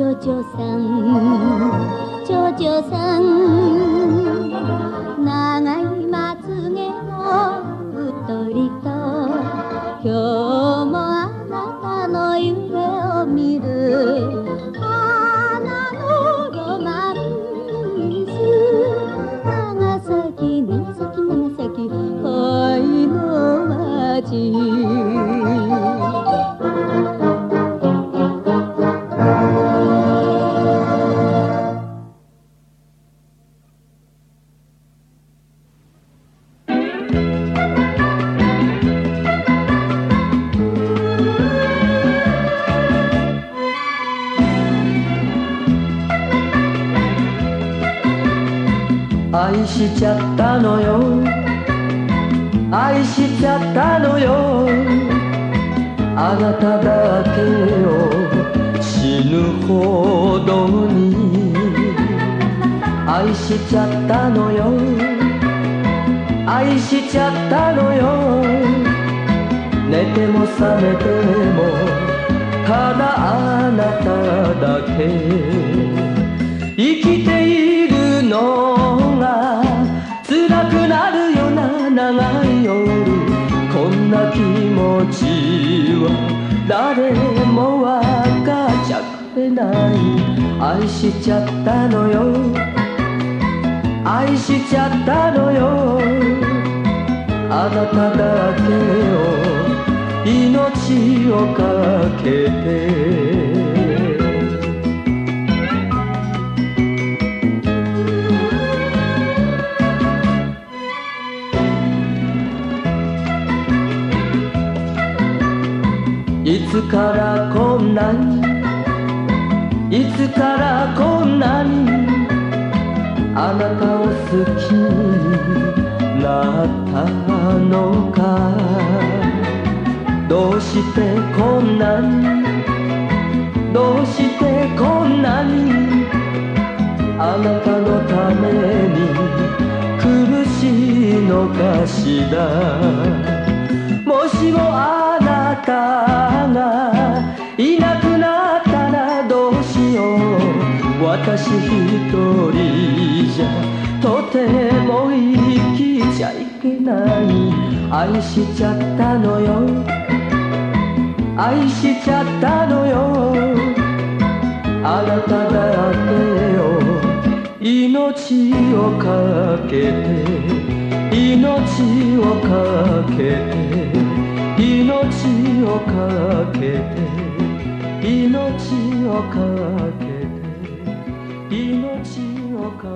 ジョチョさん。チョチョさん。長い子供に愛しちゃったのよ。愛しちゃったのよ。寝ても覚めてもただあなただけ。生きているのが辛くなるよな長い夜。こんな気持ちは誰もはべない。愛しちゃったのよ。愛しちゃったのよ。あなただけを命をかけて。いつからこんなにつからこんなにあなたを好きになったのかどうしてこんなにどうしてこんなにあなたのために苦しいのかしら。もしもあなたがいなく私一人じゃとても生きちゃいけない。愛しちゃったのよ。愛しちゃったのよ。あなただけよ。命をかけて。命をかけて。命をかけて。命をかけて。命をか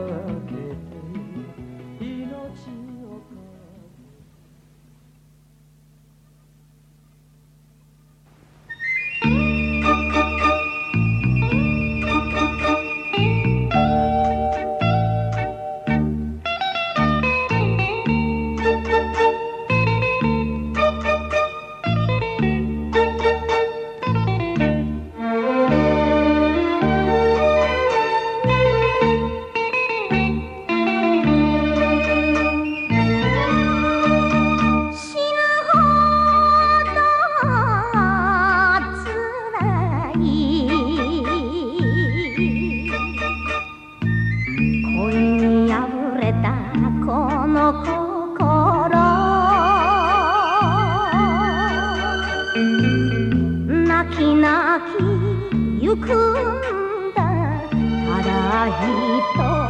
你都。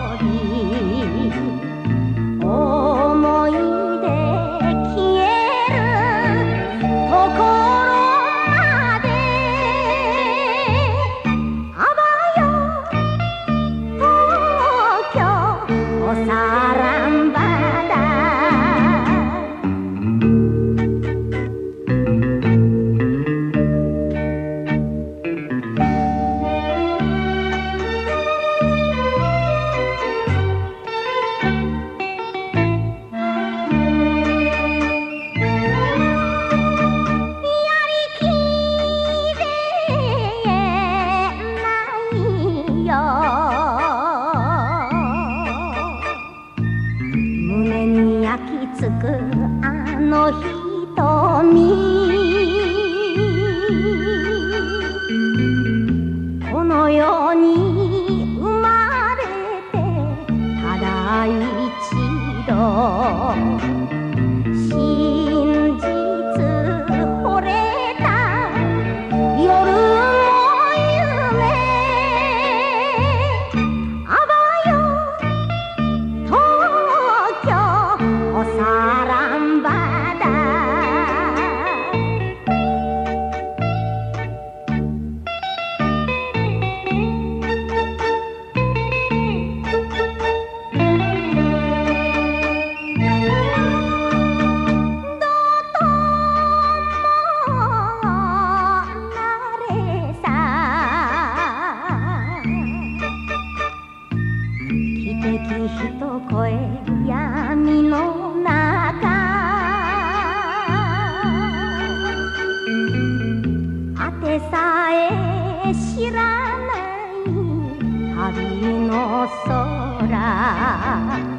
一郎啊啊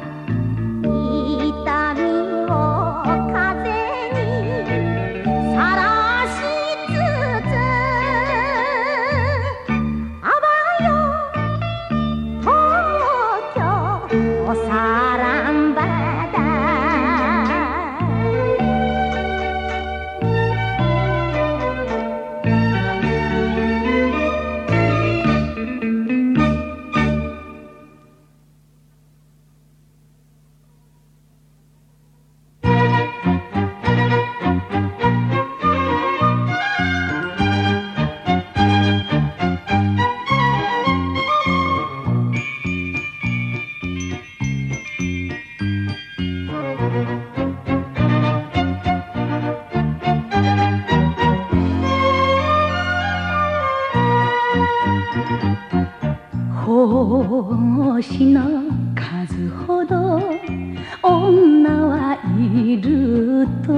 女はいると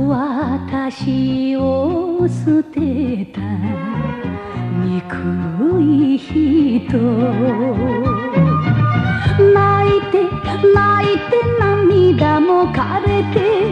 私を捨てた憎い人。泣いて泣いて涙も枯れて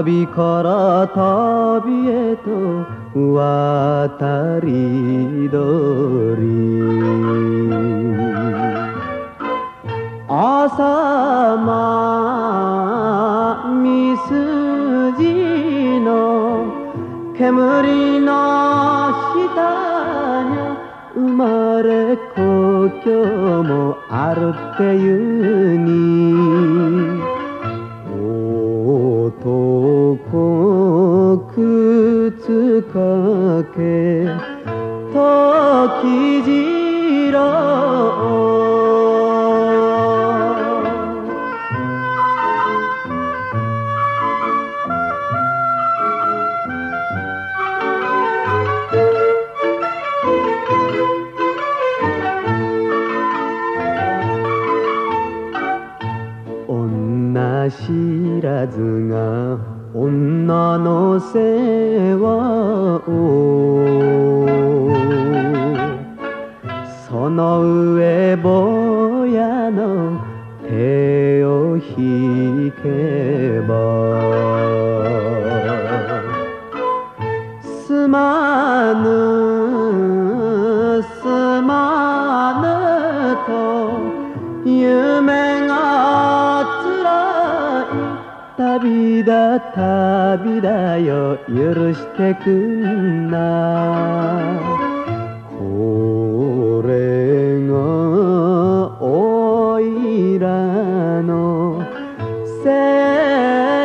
अभी खरा था।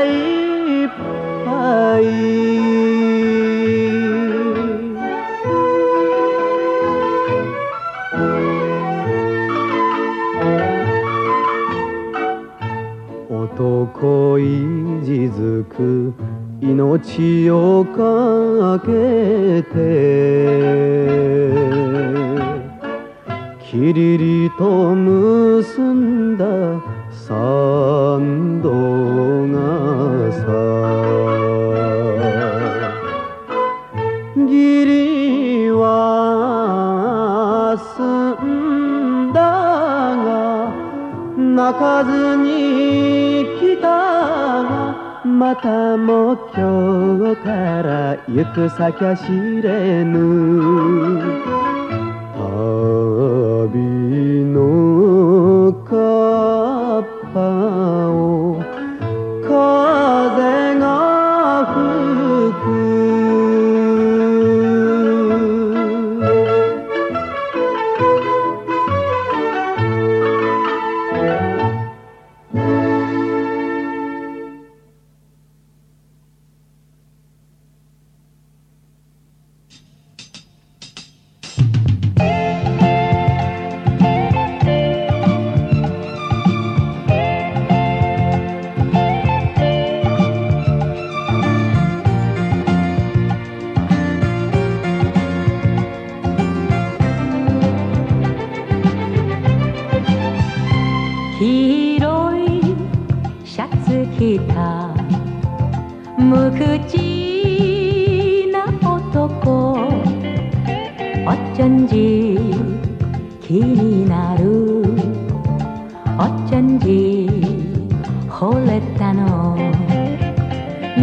いっぱい」「男いじづく命をかけて」きりりと結んだかずに来たがまたも今日から行く先は知れぬ。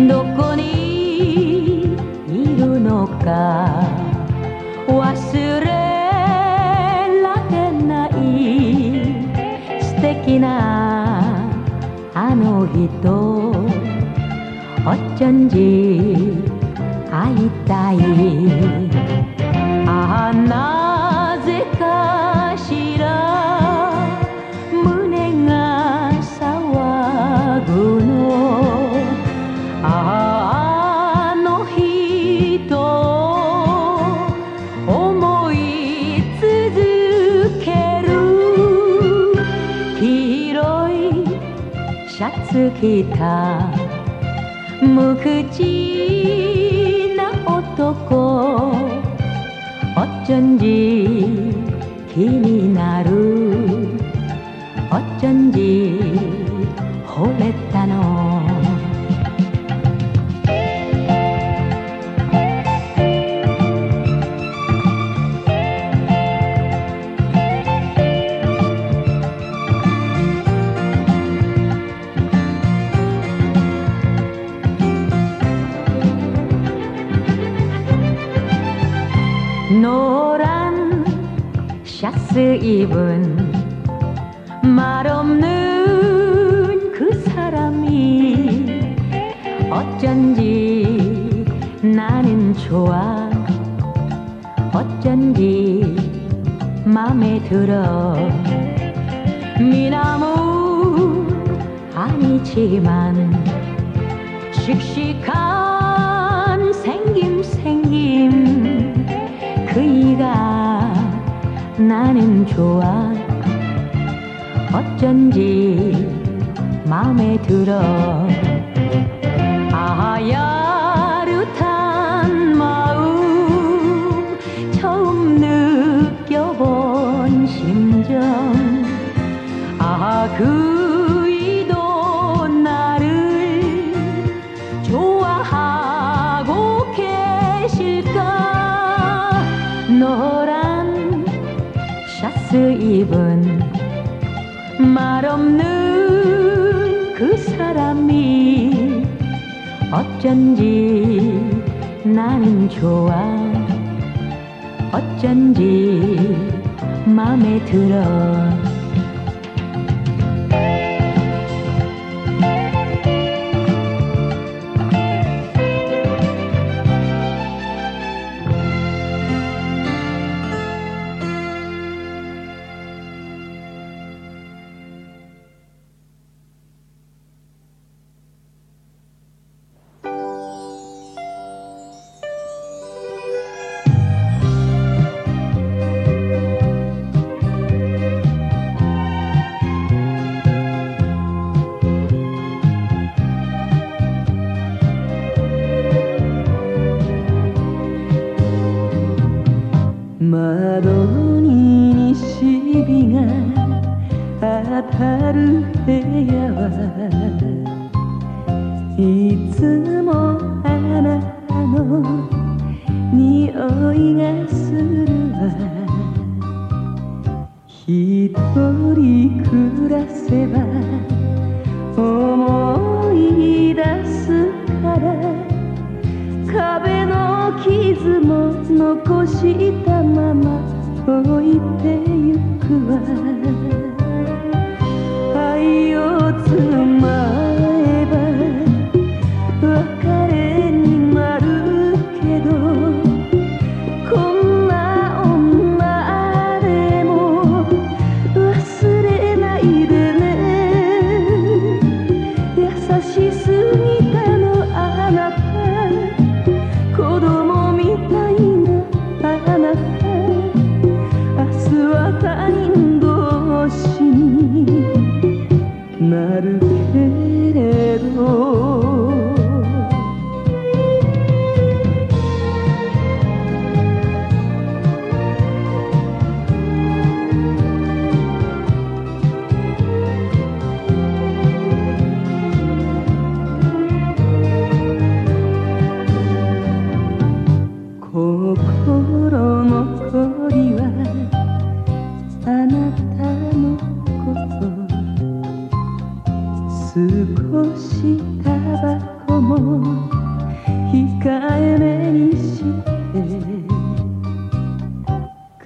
どこにいるのか。忘れられない素敵なあの人。おっちょんじ会いたい。ああなシャツ着た。無口な男。おっちょんじ気になる。おっちょんじ惚れ 샤스 입은 말 없는 그 사람이 어쩐지 나는 좋아 어쩐지 맘에 들어. 미나무 아니지만 좋아. 어쩐지 마음에 들어 없는 그 사람이 어쩐지 나는 좋아. 어쩐지 맘에 들어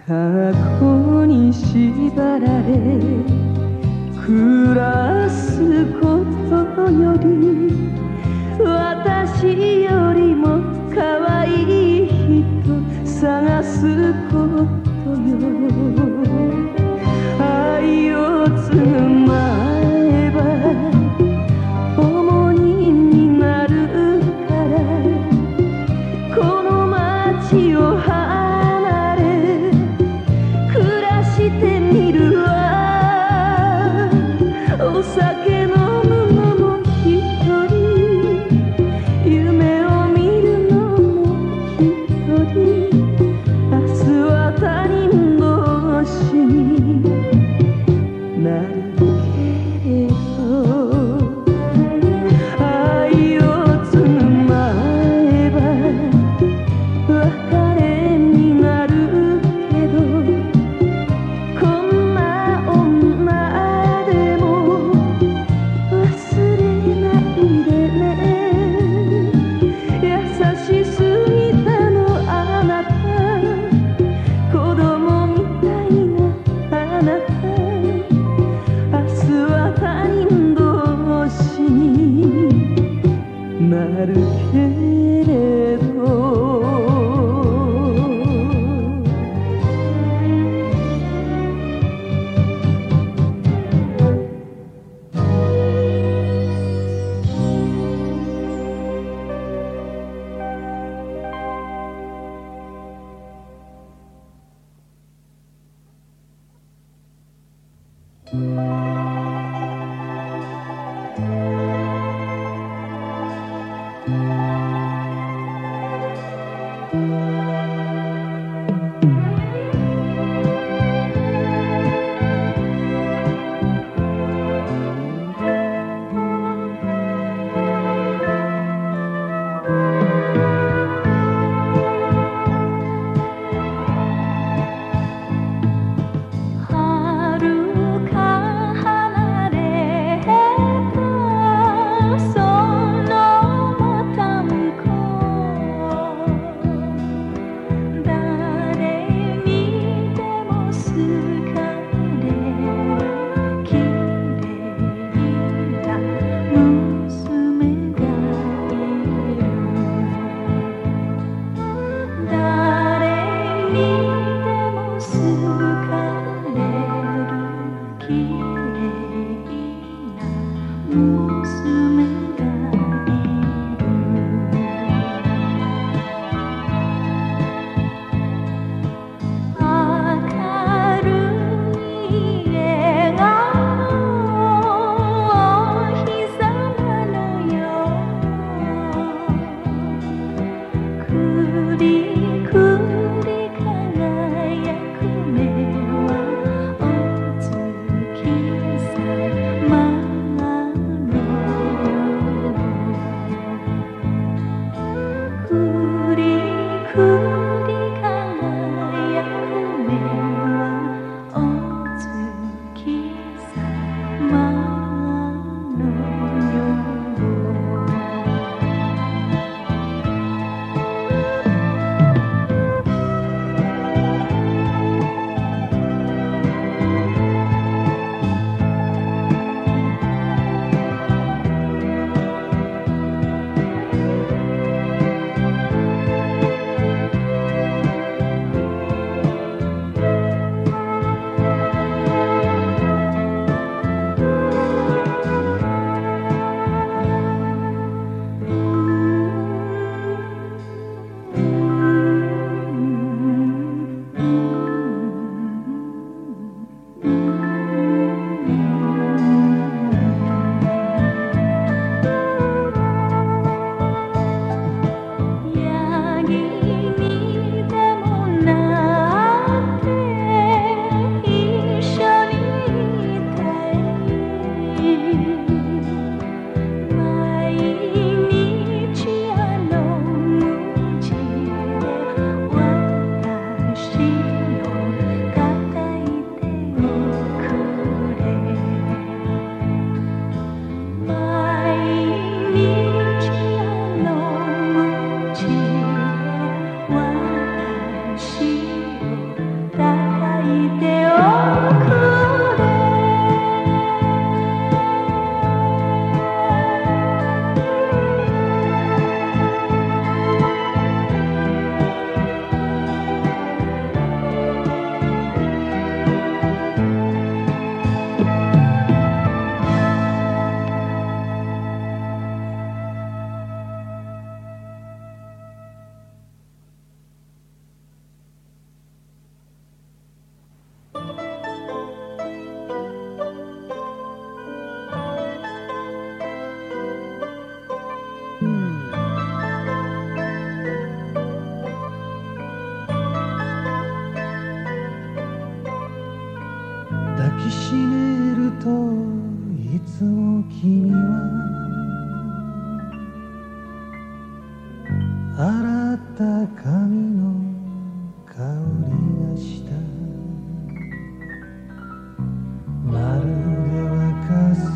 過去に縛られ暮らすことより私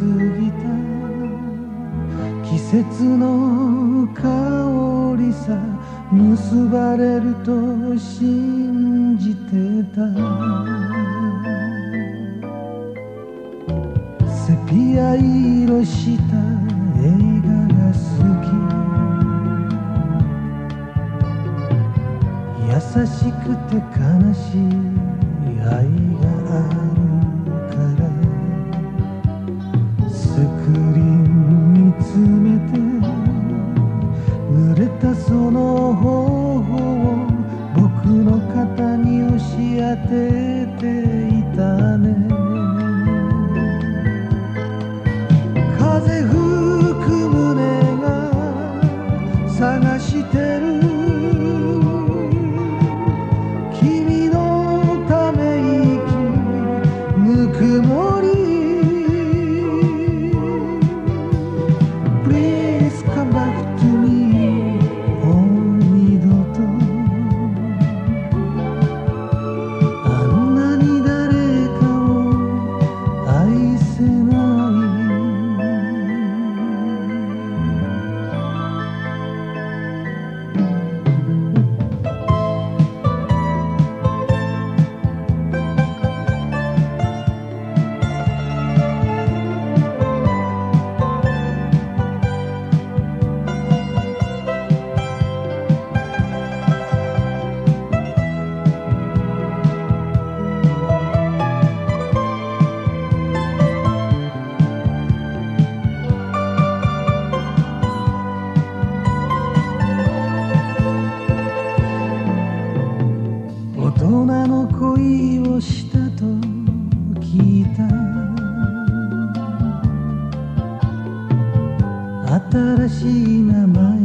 過ぎた季節の香りさ結ばれると信じてた。セピア色した映画が好き。優しくて悲しい。新しい名前